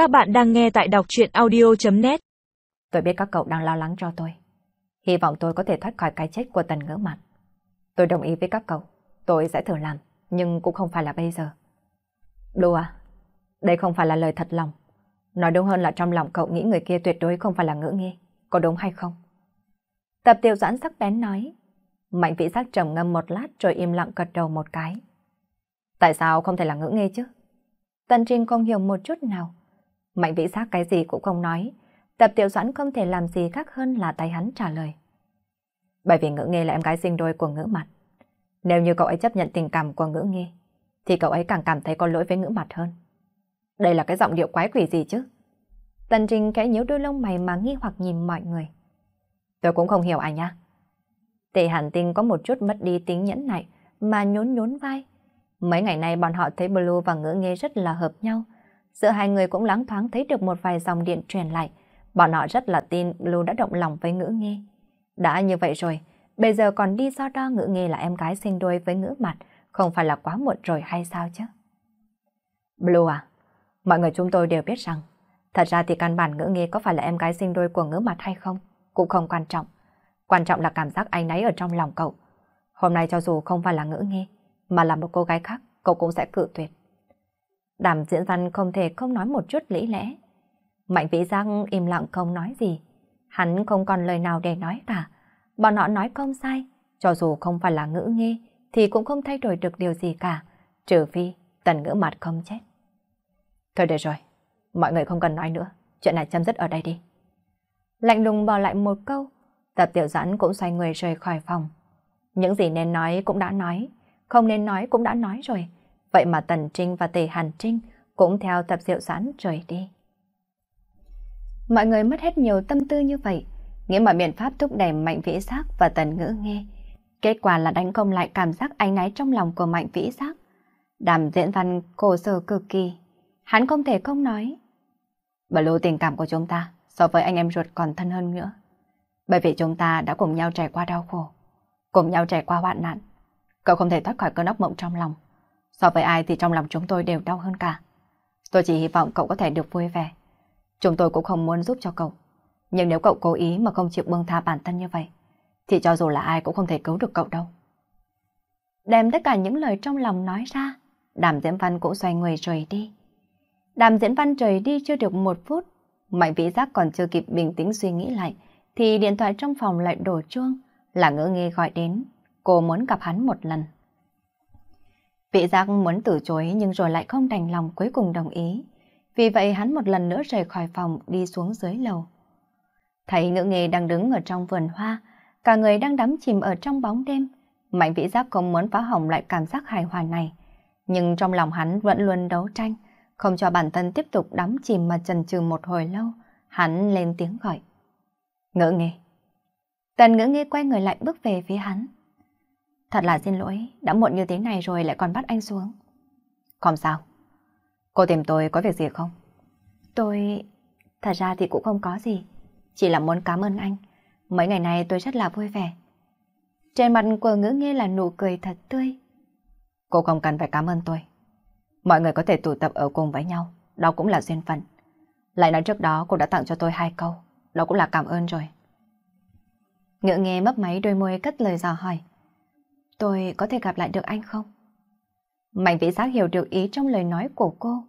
Các bạn đang nghe tại đọc chuyện audio.net Tôi biết các cậu đang lo lắng cho tôi. Hy vọng tôi có thể thoát khỏi cái chết của tần ngữ mặt. Tôi đồng ý với các cậu. Tôi sẽ thử làm, nhưng cũng không phải là bây giờ. Đùa à? Đây không phải là lời thật lòng. Nói đúng hơn là trong lòng cậu nghĩ người kia tuyệt đối không phải là ngữ nghi. Có đúng hay không? Tập tiểu doãn sắc bén nói. Mạnh vĩ giác trầm ngâm một lát rồi im lặng gật đầu một cái. Tại sao không thể là ngữ nghi chứ? Tần Trinh không hiểu một chút nào. Mạnh vĩ giác cái gì cũng không nói. Tập tiểu doãn không thể làm gì khác hơn là tay hắn trả lời. Bởi vì ngữ nghe là em gái sinh đôi của ngữ mặt. Nếu như cậu ấy chấp nhận tình cảm của ngữ nghe, thì cậu ấy càng cảm thấy có lỗi với ngữ mặt hơn. Đây là cái giọng điệu quái quỷ gì chứ? Tần Trinh kẽ nhíu đôi lông mày mà nghi hoặc nhìn mọi người. Tôi cũng không hiểu ai nha. Tề hàn tinh có một chút mất đi tính nhẫn nại mà nhún nhún vai. Mấy ngày nay bọn họ thấy Blue và ngữ nghe rất là hợp nhau. Giữa hai người cũng lắng thoáng thấy được một vài dòng điện truyền lại. Bọn họ rất là tin Blue đã động lòng với ngữ nghe. Đã như vậy rồi, bây giờ còn đi so đo ngữ nghe là em gái sinh đôi với ngữ mặt, không phải là quá muộn rồi hay sao chứ? Blue à, mọi người chúng tôi đều biết rằng, thật ra thì căn bản ngữ nghe có phải là em gái sinh đôi của ngữ mặt hay không, cũng không quan trọng. Quan trọng là cảm giác anh ấy ở trong lòng cậu. Hôm nay cho dù không phải là ngữ nghe, mà là một cô gái khác, cậu cũng sẽ cự tuyệt. Đàm diễn văn không thể không nói một chút lý lẽ. Mạnh vĩ giác im lặng không nói gì. Hắn không còn lời nào để nói cả. Bọn họ nói không sai, cho dù không phải là ngữ nghe, thì cũng không thay đổi được điều gì cả, trừ phi tần ngữ mặt không chết. Thôi được rồi, mọi người không cần nói nữa, chuyện này chấm dứt ở đây đi. Lạnh lùng bỏ lại một câu, tập tiểu giãn cũng xoay người rời khỏi phòng. Những gì nên nói cũng đã nói, không nên nói cũng đã nói rồi. Vậy mà Tần Trinh và Tề Hàn Trinh cũng theo tập diệu giãn rời đi. Mọi người mất hết nhiều tâm tư như vậy, nghĩa mọi biện pháp thúc đẩy Mạnh Vĩ Giác và Tần Ngữ nghe. Kết quả là đánh công lại cảm giác ánh náy trong lòng của Mạnh Vĩ Giác. Đàm diễn văn khổ sở cực kỳ. Hắn không thể không nói. Bởi lưu tình cảm của chúng ta so với anh em ruột còn thân hơn nữa. Bởi vì chúng ta đã cùng nhau trải qua đau khổ, cùng nhau trải qua hoạn nạn. Cậu không thể thoát khỏi cơn ốc mộng trong lòng. So với ai thì trong lòng chúng tôi đều đau hơn cả. Tôi chỉ hy vọng cậu có thể được vui vẻ. Chúng tôi cũng không muốn giúp cho cậu. Nhưng nếu cậu cố ý mà không chịu buông tha bản thân như vậy, thì cho dù là ai cũng không thể cứu được cậu đâu. Đem tất cả những lời trong lòng nói ra, đàm diễn văn cũng xoay người rời đi. Đàm diễn văn rời đi chưa được một phút, mạnh vĩ giác còn chưa kịp bình tĩnh suy nghĩ lại, thì điện thoại trong phòng lại đổ chuông, là ngỡ nghi gọi đến, cô muốn gặp hắn một lần. Vị giác muốn từ chối nhưng rồi lại không đành lòng cuối cùng đồng ý. Vì vậy hắn một lần nữa rời khỏi phòng đi xuống dưới lầu. Thấy ngữ nghề đang đứng ở trong vườn hoa, cả người đang đắm chìm ở trong bóng đêm. Mạnh vĩ giác không muốn phá hỏng lại cảm giác hài hòa này. Nhưng trong lòng hắn vẫn luôn đấu tranh, không cho bản thân tiếp tục đắm chìm mà chần chừ một hồi lâu. Hắn lên tiếng gọi. Ngữ nghề. Tần ngữ nghề quay người lại bước về phía hắn. Thật là xin lỗi, đã muộn như thế này rồi lại còn bắt anh xuống. Không sao. Cô tìm tôi có việc gì không? Tôi... Thật ra thì cũng không có gì. Chỉ là muốn cảm ơn anh. Mấy ngày nay tôi rất là vui vẻ. Trên mặt của ngữ nghe là nụ cười thật tươi. Cô không cần phải cảm ơn tôi. Mọi người có thể tụ tập ở cùng với nhau. Đó cũng là duyên phận. Lại nói trước đó cô đã tặng cho tôi hai câu. Đó cũng là cảm ơn rồi. Ngựa nghe mấp máy đôi môi cất lời dò hỏi. Tôi có thể gặp lại được anh không? Mạnh vĩ giác hiểu được ý trong lời nói của cô.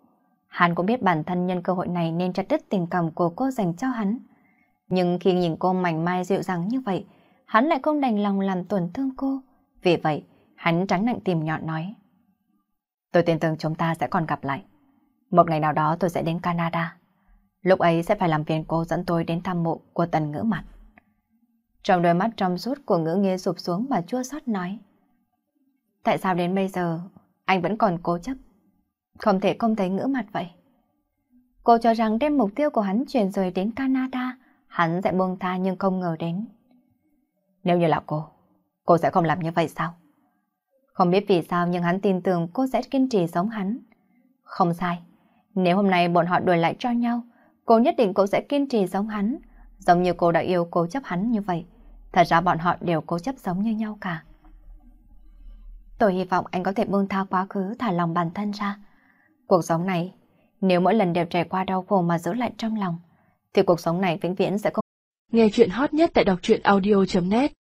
Hắn cũng biết bản thân nhân cơ hội này nên chặt đứt tình cảm của cô dành cho hắn. Nhưng khi nhìn cô mảnh mai dịu dàng như vậy, hắn lại không đành lòng làm tổn thương cô. Vì vậy, hắn tránh nặng tìm nhọn nói. Tôi tin tưởng chúng ta sẽ còn gặp lại. Một ngày nào đó tôi sẽ đến Canada. Lúc ấy sẽ phải làm phiền cô dẫn tôi đến thăm mộ của tần ngữ mặt. Trong đôi mắt trong suốt của ngữ nghe sụp xuống mà chua xót nói. Tại sao đến bây giờ anh vẫn còn cố chấp? Không thể không thấy ngữ mặt vậy. Cô cho rằng đem mục tiêu của hắn chuyển rời đến Canada, hắn sẽ buông tha nhưng không ngờ đến. Nếu như là cô, cô sẽ không làm như vậy sao? Không biết vì sao nhưng hắn tin tưởng cô sẽ kiên trì giống hắn. Không sai, nếu hôm nay bọn họ đuổi lại cho nhau, cô nhất định cô sẽ kiên trì giống hắn, giống như cô đã yêu cố chấp hắn như vậy. Thật ra bọn họ đều cố chấp giống như nhau cả. Tôi hy vọng anh có thể buông tha quá khứ thả lòng bản thân ra. Cuộc sống này, Nếu mỗi lần đều trải qua đau khổ mà giữ lại trong lòng, thì cuộc sống này vĩnh viễn sẽ không... Nghe chuyện hot nhất tại đọc truyện audio.net